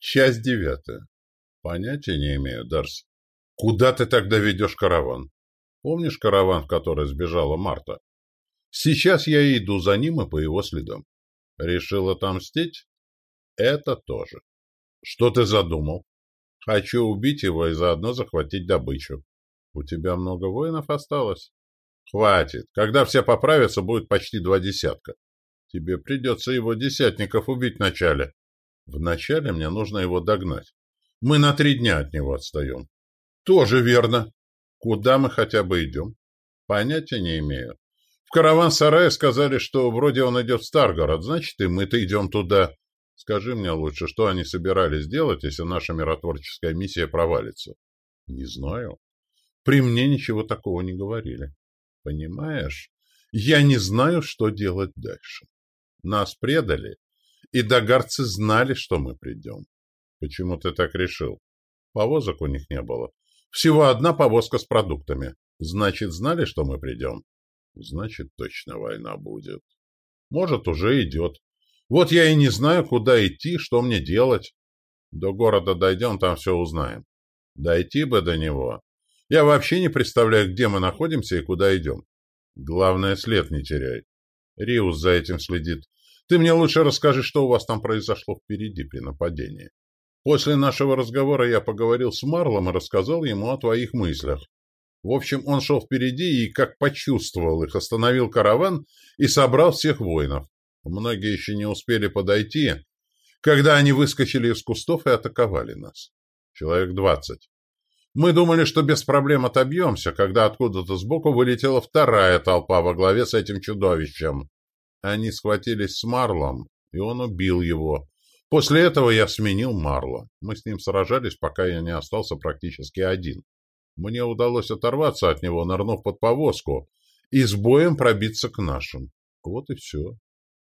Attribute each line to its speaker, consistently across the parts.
Speaker 1: Часть девятая. Понятия не имею, Дарс. Куда ты тогда ведешь караван? Помнишь караван, в который сбежала Марта? Сейчас я иду за ним и по его следам. Решил отомстить? Это тоже. Что ты задумал? Хочу убить его и заодно захватить добычу. У тебя много воинов осталось? Хватит. Когда все поправятся, будет почти два десятка. Тебе придется его десятников убить вначале. Вначале мне нужно его догнать. Мы на три дня от него отстаем. Тоже верно. Куда мы хотя бы идем? Понятия не имею. В караван-сарае сказали, что вроде он идет в Старгород, значит, и мы-то идем туда. Скажи мне лучше, что они собирались делать, если наша миротворческая миссия провалится? Не знаю. При мне ничего такого не говорили. Понимаешь? Я не знаю, что делать дальше. Нас предали, и догарцы знали, что мы придем. Почему ты так решил? Повозок у них не было. Всего одна повозка с продуктами. Значит, знали, что мы придем? Значит, точно война будет. Может, уже идет. Вот я и не знаю, куда идти, что мне делать. До города дойдем, там все узнаем. Дойти бы до него. Я вообще не представляю, где мы находимся и куда идем. Главное, след не теряй. Риус за этим следит. Ты мне лучше расскажи, что у вас там произошло впереди при нападении. После нашего разговора я поговорил с Марлом и рассказал ему о твоих мыслях. В общем, он шел впереди и, как почувствовал их, остановил караван и собрал всех воинов. Многие еще не успели подойти, когда они выскочили из кустов и атаковали нас. Человек двадцать. Мы думали, что без проблем отобьемся, когда откуда-то сбоку вылетела вторая толпа во главе с этим чудовищем. Они схватились с Марлом, и он убил его. После этого я сменил Марла. Мы с ним сражались, пока я не остался практически один. Мне удалось оторваться от него, нырнув под повозку, и с боем пробиться к нашим. Вот и все.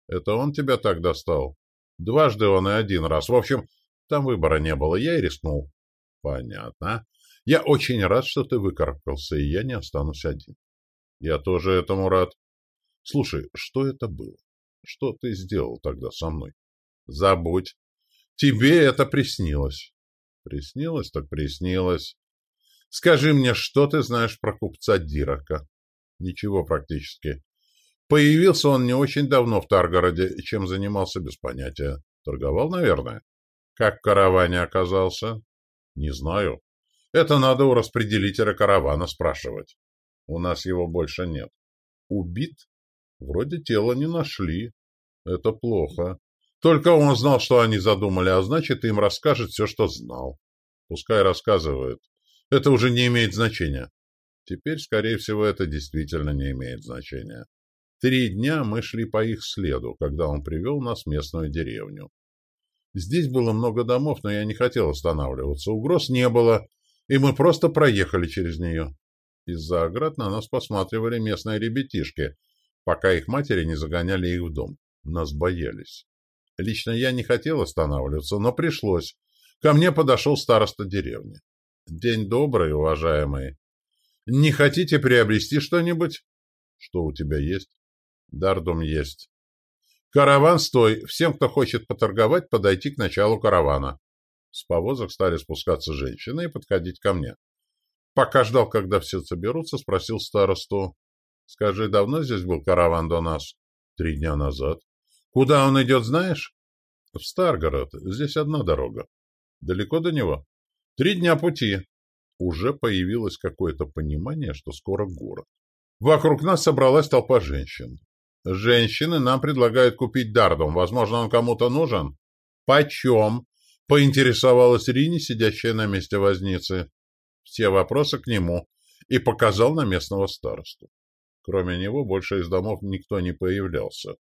Speaker 1: Это он тебя так достал? Дважды он и один раз. В общем, там выбора не было, я и рискнул. Понятно. Я очень рад, что ты выкарабкался, и я не останусь один. Я тоже этому рад. Слушай, что это было? Что ты сделал тогда со мной? Забудь. Тебе это приснилось. Приснилось так приснилось. Скажи мне, что ты знаешь про купца Дирака? Ничего практически. Появился он не очень давно в Таргороде, чем занимался без понятия. Торговал, наверное. Как в караване оказался? Не знаю. Это надо у распределителя каравана спрашивать. У нас его больше нет. Убит? Вроде тела не нашли. Это плохо. Только он знал, что они задумали, а значит, им расскажет все, что знал. Пускай рассказывает. Это уже не имеет значения. Теперь, скорее всего, это действительно не имеет значения. Три дня мы шли по их следу, когда он привел нас в местную деревню. Здесь было много домов, но я не хотел останавливаться. Угроз не было, и мы просто проехали через нее. Из-за оград на нас посматривали местные ребятишки, пока их матери не загоняли их в дом. Нас боялись. Лично я не хотел останавливаться, но пришлось. Ко мне подошел староста деревни. «День добрый, уважаемый. Не хотите приобрести что-нибудь?» «Что у тебя есть?» «Дардум есть». «Караван стой. Всем, кто хочет поторговать, подойти к началу каравана». С повозок стали спускаться женщины и подходить ко мне. Пока ждал, когда все соберутся, спросил старосту. «Скажи, давно здесь был караван до нас?» «Три дня назад». «Куда он идет, знаешь?» «В Старгород. Здесь одна дорога». «Далеко до него?» «Три дня пути». Уже появилось какое-то понимание, что скоро город. Вокруг нас собралась толпа женщин. «Женщины нам предлагают купить дардум. Возможно, он кому-то нужен?» «Почем?» Поинтересовалась Рини, сидящая на месте возницы. Все вопросы к нему. И показал на местного старосту. Кроме него больше из домов никто не появлялся.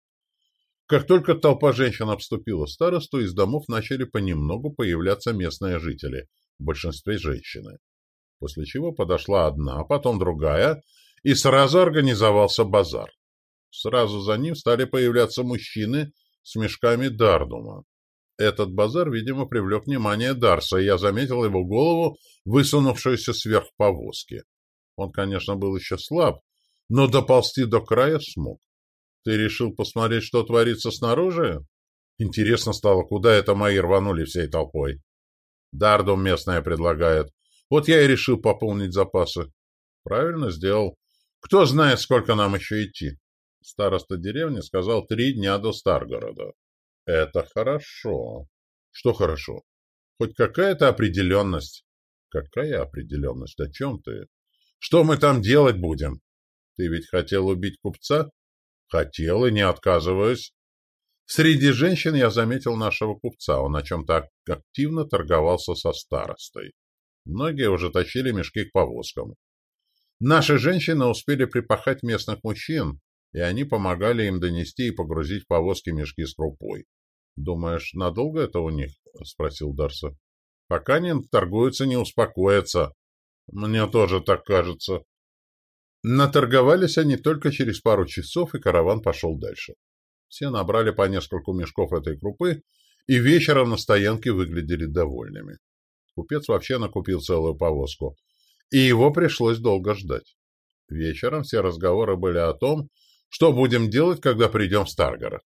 Speaker 1: Как только толпа женщин обступила старосту, из домов начали понемногу появляться местные жители, в большинстве женщины. После чего подошла одна, потом другая, и сразу организовался базар. Сразу за ним стали появляться мужчины с мешками дардума. Этот базар, видимо, привлек внимание Дарса, и я заметил его голову, высунувшуюся сверх повозки. Он, конечно, был еще слаб, но доползти до края смог. Ты решил посмотреть, что творится снаружи? Интересно стало, куда это мои рванули всей толпой. Дардум местная предлагает. Вот я и решил пополнить запасы. Правильно сделал. Кто знает, сколько нам еще идти. Староста деревни сказал три дня до Старгорода. Это хорошо. Что хорошо? Хоть какая-то определенность. Какая определенность? О чем ты? Что мы там делать будем? Ты ведь хотел убить купца? Хотел и не отказываюсь. Среди женщин я заметил нашего купца. Он о чем-то активно торговался со старостой. Многие уже тащили мешки к повозкам. Наши женщины успели припахать местных мужчин, и они помогали им донести и погрузить в повозки мешки с крупой. «Думаешь, надолго это у них?» — спросил Дарса. «Пока не торгуются, не успокоятся. Мне тоже так кажется». Наторговались они только через пару часов, и караван пошел дальше. Все набрали по нескольку мешков этой крупы, и вечером на стоянке выглядели довольными. Купец вообще накупил целую повозку, и его пришлось долго ждать. Вечером все разговоры были о том, что будем делать, когда придем в Старгород.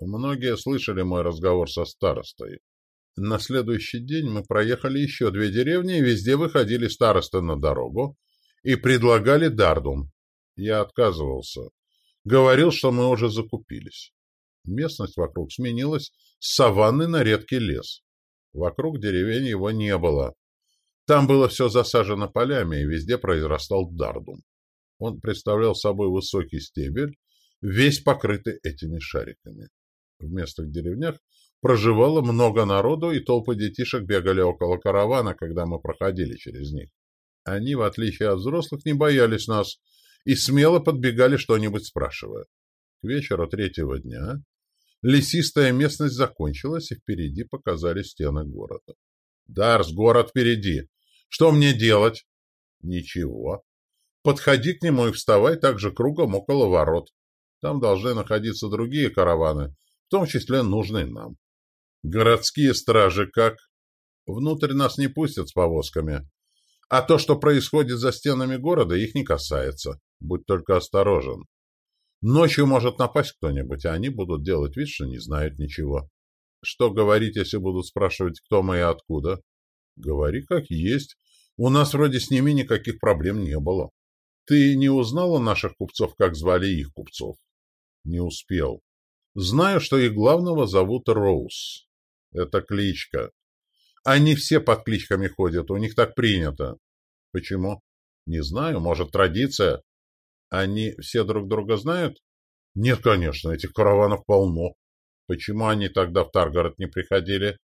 Speaker 1: Многие слышали мой разговор со старостой. На следующий день мы проехали еще две деревни, и везде выходили старосты на дорогу и предлагали Дардум. Я отказывался. Говорил, что мы уже закупились. Местность вокруг сменилась с саванны на редкий лес. Вокруг деревень его не было. Там было все засажено полями, и везде произрастал дардум. Он представлял собой высокий стебель, весь покрытый этими шариками. В местных деревнях проживало много народу, и толпы детишек бегали около каравана, когда мы проходили через них. Они, в отличие от взрослых, не боялись нас и смело подбегали что-нибудь спрашивая. К вечеру третьего дня лесистая местность закончилась, и впереди показались стены города. «Дарс, город впереди! Что мне делать?» «Ничего. Подходи к нему и вставай также кругом около ворот. Там должны находиться другие караваны, в том числе нужные нам. Городские стражи как? Внутрь нас не пустят с повозками. А то, что происходит за стенами города, их не касается. Будь только осторожен. Ночью может напасть кто-нибудь, а они будут делать вид, что не знают ничего. Что говорить, если будут спрашивать, кто мы и откуда? Говори как есть. У нас вроде с ними никаких проблем не было. Ты не узнал у наших купцов, как звали их купцов? Не успел. Знаю, что их главного зовут Роуз. Это кличка. Они все под кличками ходят, у них так принято. Почему? Не знаю, может, традиция. Они все друг друга знают? Нет, конечно, этих караванов полно. Почему они тогда в Таргород не приходили?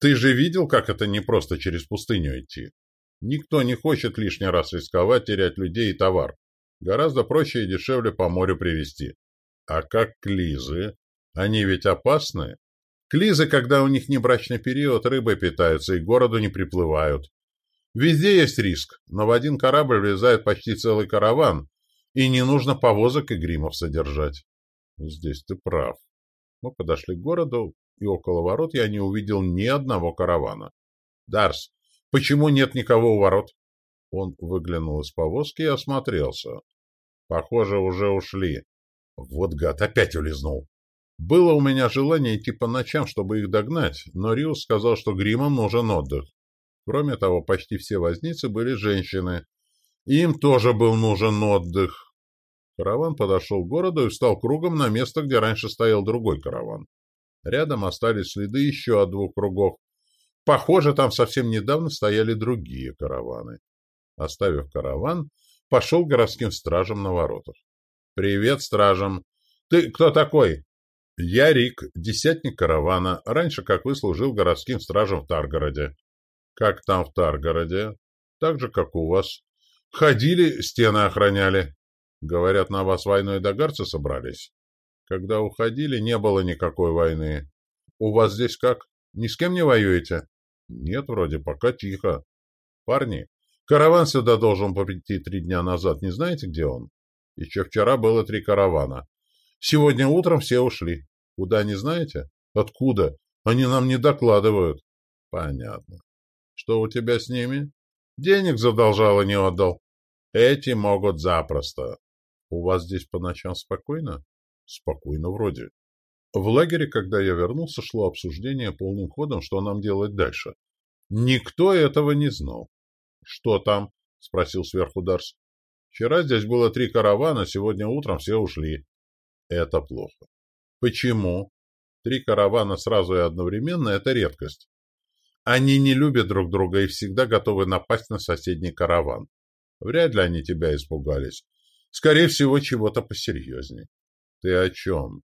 Speaker 1: Ты же видел, как это непросто через пустыню идти? Никто не хочет лишний раз рисковать, терять людей и товар. Гораздо проще и дешевле по морю привезти. А как клизы? Они ведь опасны. Клизы, когда у них не брачный период, рыбой питаются и к городу не приплывают. Везде есть риск, но в один корабль влезает почти целый караван, и не нужно повозок и гримов содержать. Здесь ты прав. Мы подошли к городу, и около ворот я не увидел ни одного каравана. Дарс, почему нет никого у ворот? Он выглянул из повозки и осмотрелся. Похоже, уже ушли. Вот гад, опять улизнул. Было у меня желание идти по ночам, чтобы их догнать, но Риус сказал, что гримам нужен отдых. Кроме того, почти все возницы были женщины. Им тоже был нужен отдых. Караван подошел к городу и встал кругом на место, где раньше стоял другой караван. Рядом остались следы еще от двух кругов. Похоже, там совсем недавно стояли другие караваны. Оставив караван, пошел городским стражам на воротах. «Привет, стражам! Ты кто такой?» «Я Рик, десятник каравана. Раньше, как вы, служил городским стражем в Таргороде». «Как там в Таргороде?» «Так же, как у вас». «Ходили, стены охраняли». Говорят, на вас войной догарцы собрались? Когда уходили, не было никакой войны. У вас здесь как? Ни с кем не воюете? Нет, вроде пока тихо. Парни, караван сюда должен прийти три дня назад. Не знаете, где он? Еще вчера было три каравана. Сегодня утром все ушли. Куда, не знаете? Откуда? Они нам не докладывают. Понятно. Что у тебя с ними? Денег задолжало не отдал. Эти могут запросто. У вас здесь по ночам спокойно? Спокойно вроде. В лагере, когда я вернулся, шло обсуждение полным ходом, что нам делать дальше. Никто этого не знал. — Что там? — спросил сверху Дарс. — Вчера здесь было три каравана, сегодня утром все ушли. — Это плохо. — Почему? Три каравана сразу и одновременно — это редкость. Они не любят друг друга и всегда готовы напасть на соседний караван. Вряд ли они тебя испугались. Скорее всего, чего-то посерьезнее. Ты о чем?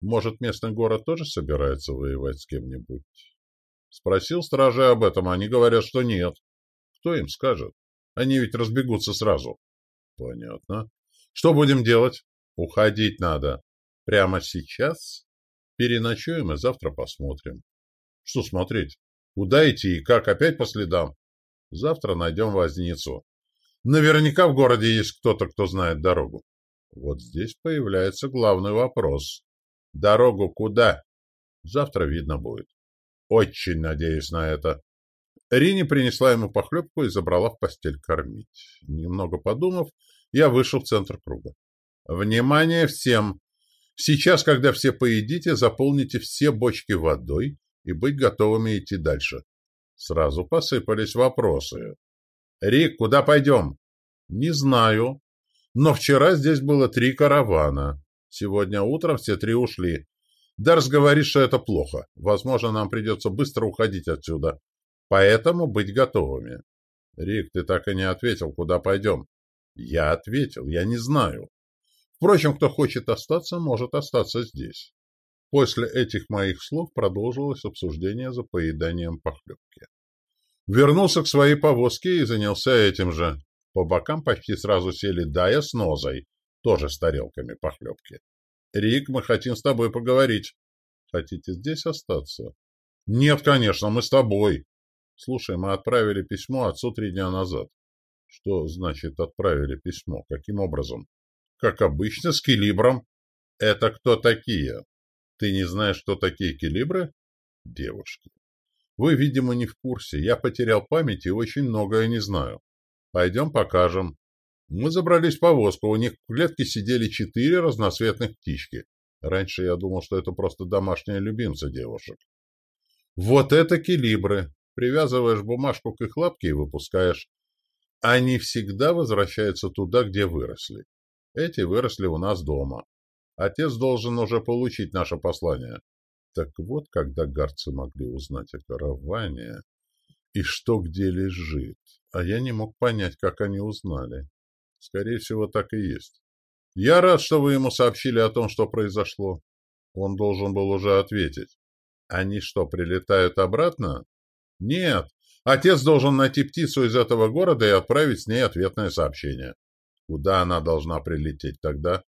Speaker 1: Может, местный город тоже собирается воевать с кем-нибудь? Спросил стражей об этом, они говорят, что нет. Кто им скажет? Они ведь разбегутся сразу. Понятно. Что будем делать? Уходить надо. Прямо сейчас? Переночуем и завтра посмотрим. Что смотреть? Куда идти и как? Опять по следам? Завтра найдем возницу. Наверняка в городе есть кто-то, кто знает дорогу. Вот здесь появляется главный вопрос. Дорогу куда? Завтра видно будет. Очень надеюсь на это. Рини принесла ему похлебку и забрала в постель кормить. Немного подумав, я вышел в центр круга. Внимание всем! Сейчас, когда все поедите, заполните все бочки водой и быть готовыми идти дальше. Сразу посыпались вопросы. «Рик, куда пойдем?» «Не знаю. Но вчера здесь было три каравана. Сегодня утром все три ушли. Дарс говорит, что это плохо. Возможно, нам придется быстро уходить отсюда. Поэтому быть готовыми». «Рик, ты так и не ответил, куда пойдем?» «Я ответил. Я не знаю. Впрочем, кто хочет остаться, может остаться здесь». После этих моих слов продолжилось обсуждение за поеданием похлебки. Вернулся к своей повозке и занялся этим же. По бокам почти сразу сели Дая с Нозой, тоже с тарелками похлебки. «Рик, мы хотим с тобой поговорить. Хотите здесь остаться?» «Нет, конечно, мы с тобой». «Слушай, мы отправили письмо отцу три дня назад». «Что значит отправили письмо? Каким образом?» «Как обычно, с Килибром». «Это кто такие?» Ты не знаешь, что такие килибры? Девушки. Вы, видимо, не в курсе. Я потерял память и очень многое не знаю. Пойдем покажем. Мы забрались в повозку. У них в клетке сидели четыре разноцветных птички. Раньше я думал, что это просто домашние любимцы девушек. Вот это килибры. Привязываешь бумажку к их лапке и выпускаешь. Они всегда возвращаются туда, где выросли. Эти выросли у нас дома. Отец должен уже получить наше послание. Так вот, когда гарцы могли узнать о караване и что где лежит. А я не мог понять, как они узнали. Скорее всего, так и есть. Я рад, что вы ему сообщили о том, что произошло. Он должен был уже ответить. Они что, прилетают обратно? Нет. Отец должен найти птицу из этого города и отправить с ней ответное сообщение. Куда она должна прилететь тогда?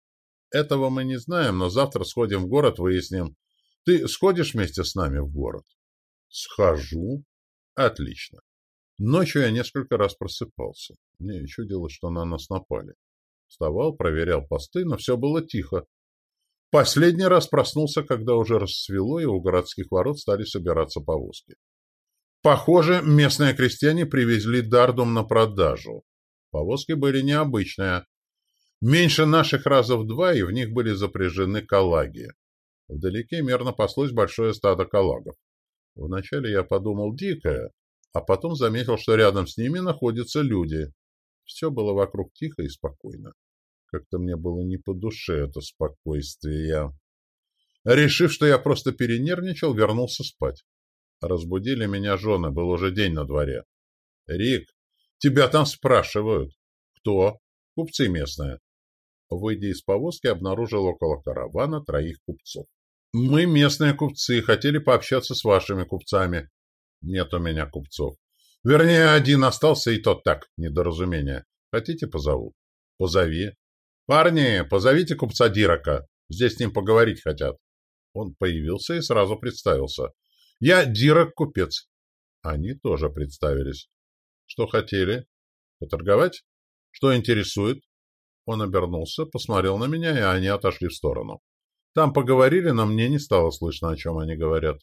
Speaker 1: Этого мы не знаем, но завтра сходим в город, выясним. Ты сходишь вместе с нами в город? Схожу. Отлично. Ночью я несколько раз просыпался. Мне чудилось, что на нас напали. Вставал, проверял посты, но все было тихо. Последний раз проснулся, когда уже расцвело, и у городских ворот стали собираться повозки. Похоже, местные крестьяне привезли дардум на продажу. Повозки были необычные, Меньше наших раза в два, и в них были запряжены калаги. Вдалеке мерно паслось большое стадо калагов. Вначале я подумал «дикое», а потом заметил, что рядом с ними находятся люди. Все было вокруг тихо и спокойно. Как-то мне было не по душе это спокойствие. Решив, что я просто перенервничал, вернулся спать. Разбудили меня жены, был уже день на дворе. «Рик, тебя там спрашивают». «Кто?» «Купцы местные». Выйдя из повозки, обнаружил около каравана троих купцов. «Мы местные купцы, хотели пообщаться с вашими купцами». «Нет у меня купцов. Вернее, один остался, и тот так, недоразумение. Хотите, позову?» «Позови». «Парни, позовите купца Дирака. Здесь с ним поговорить хотят». Он появился и сразу представился. «Я Дирак-купец». Они тоже представились. «Что хотели? Поторговать? Что интересует?» Он обернулся, посмотрел на меня, и они отошли в сторону. Там поговорили, но мне не стало слышно, о чем они говорят.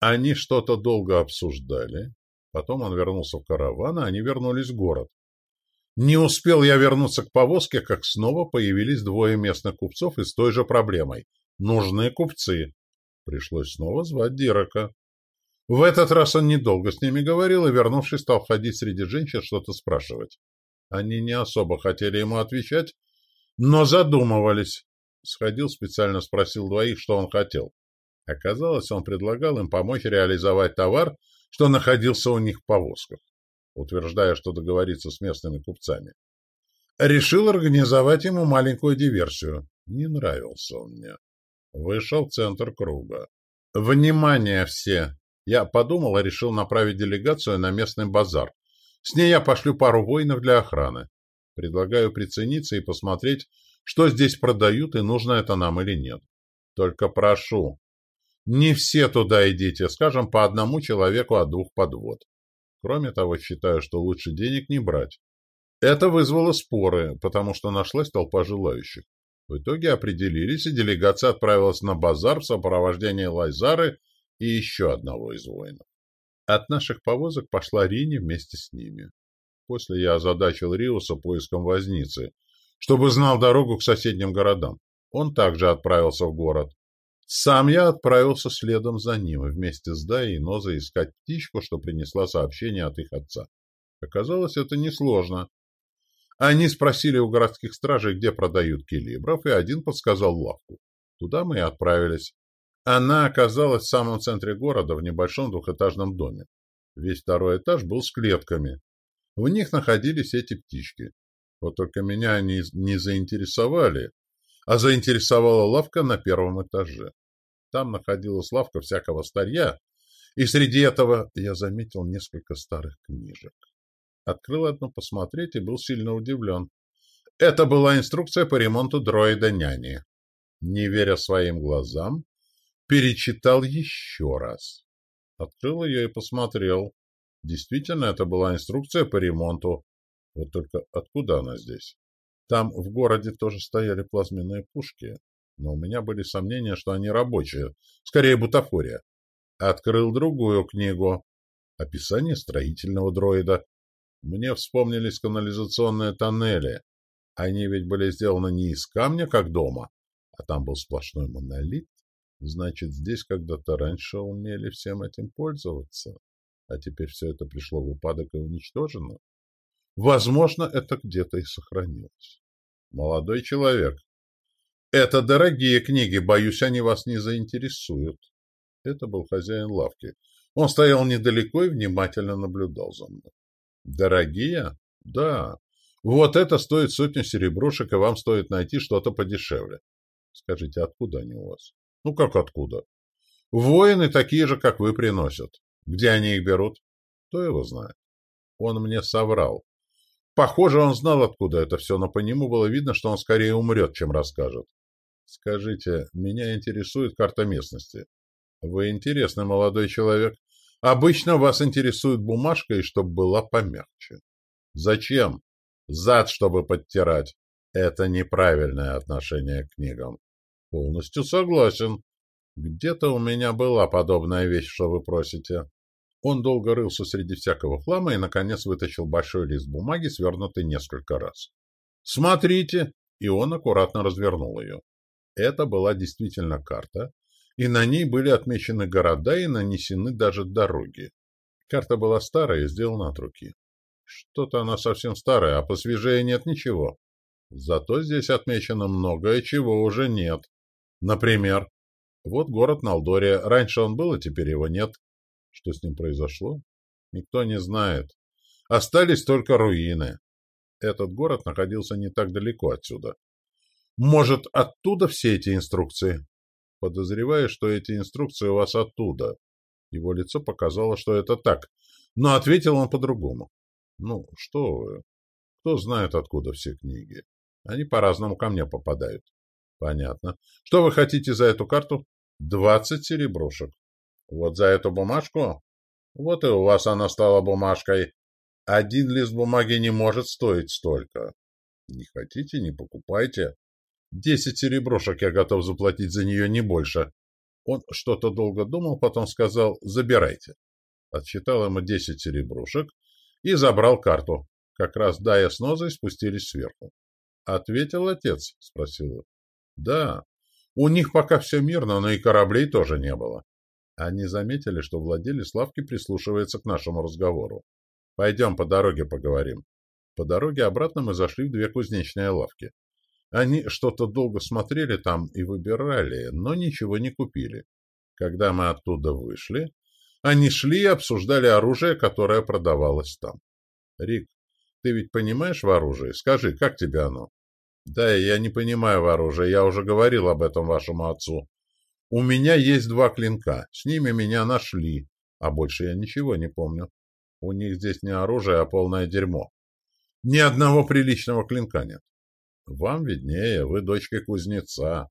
Speaker 1: Они что-то долго обсуждали. Потом он вернулся в караван, а они вернулись в город. Не успел я вернуться к повозке, как снова появились двое местных купцов и с той же проблемой. Нужны купцы. Пришлось снова звать Дирака. В этот раз он недолго с ними говорил и, вернувшись, стал ходить среди женщин, что-то спрашивать. Они не особо хотели ему отвечать, но задумывались. Сходил, специально спросил двоих, что он хотел. Оказалось, он предлагал им помочь реализовать товар, что находился у них в повозках, утверждая, что договориться с местными купцами. Решил организовать ему маленькую диверсию. Не нравился он мне. Вышел в центр круга. «Внимание все! Я подумал и решил направить делегацию на местный базар. С ней я пошлю пару воинов для охраны. Предлагаю прицениться и посмотреть, что здесь продают и нужно это нам или нет. Только прошу, не все туда идите, скажем, по одному человеку от двух подвод. Кроме того, считаю, что лучше денег не брать. Это вызвало споры, потому что нашлась толпа желающих. В итоге определились, и делегация отправилась на базар в сопровождении Лайзары и еще одного из воинов. От наших повозок пошла Рини вместе с ними. После я озадачил Риуса поиском возницы, чтобы знал дорогу к соседним городам. Он также отправился в город. Сам я отправился следом за ним, вместе с Дай и Нозой искать птичку, что принесла сообщение от их отца. Оказалось, это несложно. Они спросили у городских стражей, где продают килибров, и один подсказал лавку. Туда мы и отправились. Она оказалась в самом центре города, в небольшом двухэтажном доме. Весь второй этаж был с клетками. В них находились эти птички. Вот только меня они не заинтересовали, а заинтересовала лавка на первом этаже. Там находилась лавка всякого старья, и среди этого я заметил несколько старых книжек. Открыл одну посмотреть и был сильно удивлен. Это была инструкция по ремонту дроида-няни. Не веря своим глазам, перечитал еще раз. Открыл ее и посмотрел. Действительно, это была инструкция по ремонту. Вот только откуда она здесь? Там в городе тоже стояли плазменные пушки, но у меня были сомнения, что они рабочие, скорее бутафория. Открыл другую книгу. Описание строительного дроида. Мне вспомнились канализационные тоннели. Они ведь были сделаны не из камня, как дома, а там был сплошной монолит. Значит, здесь когда-то раньше умели всем этим пользоваться, а теперь все это пришло в упадок и уничтожено. Возможно, это где-то и сохранилось. Молодой человек, это дорогие книги, боюсь, они вас не заинтересуют. Это был хозяин лавки. Он стоял недалеко и внимательно наблюдал за мной. Дорогие? Да. Вот это стоит сотню серебрушек, и вам стоит найти что-то подешевле. Скажите, откуда они у вас? Ну как откуда? Воины такие же, как вы, приносят. Где они их берут? Кто его знает? Он мне соврал. Похоже, он знал, откуда это все, но по нему было видно, что он скорее умрет, чем расскажет. Скажите, меня интересует карта местности. Вы интересный молодой человек. Обычно вас интересует бумажка, и чтобы была помягче. Зачем? Зад, чтобы подтирать. Это неправильное отношение к книгам. Полностью согласен. Где-то у меня была подобная вещь, что вы просите. Он долго рылся среди всякого хлама и, наконец, вытащил большой лист бумаги, свернутый несколько раз. «Смотрите!» И он аккуратно развернул ее. Это была действительно карта, и на ней были отмечены города и нанесены даже дороги. Карта была старая и сделана от руки. Что-то она совсем старая, а посвежее нет ничего. Зато здесь отмечено многое, чего уже нет. Например, вот город Налдория. Раньше он был, а теперь его нет. Что с ним произошло? Никто не знает. Остались только руины. Этот город находился не так далеко отсюда. Может, оттуда все эти инструкции? Подозреваю, что эти инструкции у вас оттуда. Его лицо показало, что это так, но ответил он по-другому. Ну, что вы. Кто знает, откуда все книги. Они по-разному ко мне попадают. Понятно. Что вы хотите за эту карту? Двадцать серебрушек. Вот за эту бумажку? Вот и у вас она стала бумажкой. Один лист бумаги не может стоить столько. Не хотите, не покупайте. Десять серебрушек я готов заплатить за нее, не больше. Он что-то долго думал, потом сказал «забирайте». Отсчитал ему десять серебрушек и забрал карту. Как раз Дая с Нозой спустились сверху. «Ответил отец?» — спросил. Да, у них пока все мирно, но и кораблей тоже не было. Они заметили, что владелец лавки прислушивается к нашему разговору. «Пойдем по дороге поговорим». По дороге обратно мы зашли в две кузнечные лавки. Они что-то долго смотрели там и выбирали, но ничего не купили. Когда мы оттуда вышли, они шли и обсуждали оружие, которое продавалось там. Рик, ты ведь понимаешь в оружии? Скажи, как тебе оно? Да, я не понимаю в я уже говорил об этом вашему отцу. У меня есть два клинка, с ними меня нашли, а больше я ничего не помню. У них здесь не оружие, а полное дерьмо. Ни одного приличного клинка нет. Вам виднее, вы дочка кузнеца.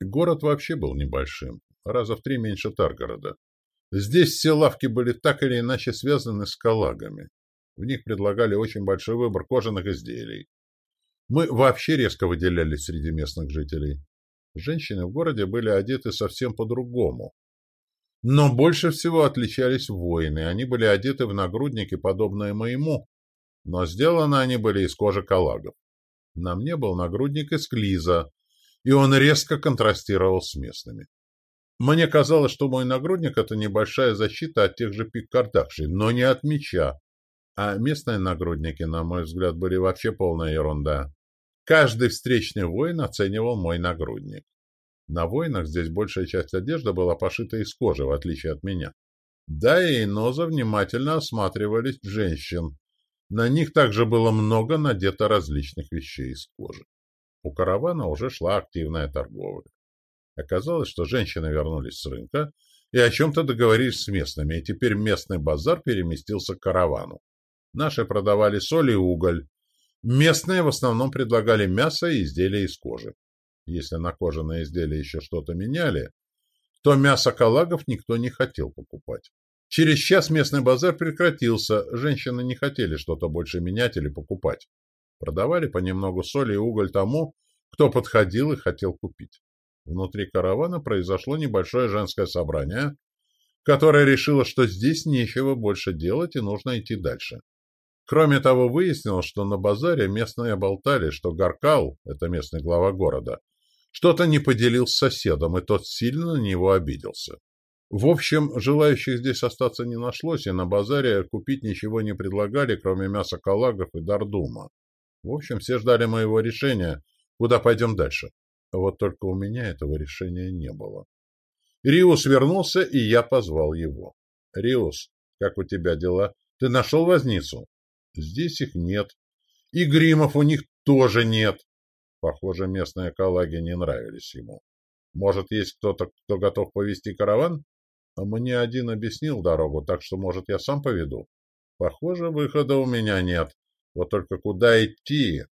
Speaker 1: Город вообще был небольшим, раза в три меньше Таргорода. Здесь все лавки были так или иначе связаны с калагами. В них предлагали очень большой выбор кожаных изделий. Мы вообще резко выделялись среди местных жителей. Женщины в городе были одеты совсем по-другому. Но больше всего отличались воины. Они были одеты в нагрудники, подобные моему, но сделаны они были из кожи калагов. На мне был нагрудник из клиза, и он резко контрастировал с местными. Мне казалось, что мой нагрудник — это небольшая защита от тех же пик-кардакшей, но не от меча. А местные нагрудники, на мой взгляд, были вообще полная ерунда. Каждый встречный воин оценивал мой нагрудник. На воинах здесь большая часть одежды была пошита из кожи, в отличие от меня. Да и Иноза внимательно осматривались женщин, на них также было много надето различных вещей из кожи. У каравана уже шла активная торговля. Оказалось, что женщины вернулись с рынка и о чем-то договорились с местными, и теперь местный базар переместился к каравану. Наши продавали соль и уголь. Местные в основном предлагали мясо и изделия из кожи. Если на кожаные изделия еще что-то меняли, то мясо калагов никто не хотел покупать. Через час местный базар прекратился, женщины не хотели что-то больше менять или покупать. Продавали понемногу соли и уголь тому, кто подходил и хотел купить. Внутри каравана произошло небольшое женское собрание, которое решило, что здесь нечего больше делать и нужно идти дальше. Кроме того, выяснилось, что на базаре местные болтали, что Гаркал, это местный глава города, что-то не поделил с соседом, и тот сильно на него обиделся. В общем, желающих здесь остаться не нашлось, и на базаре купить ничего не предлагали, кроме мяса калагов и дардума. В общем, все ждали моего решения, куда пойдем дальше. Вот только у меня этого решения не было. Риус вернулся, и я позвал его. «Риус, как у тебя дела? Ты нашел возницу?» «Здесь их нет. И гримов у них тоже нет». Похоже, местные калаги не нравились ему. «Может, есть кто-то, кто готов повести караван?» А мне один объяснил дорогу, так что, может, я сам поведу? Похоже, выхода у меня нет. Вот только куда идти?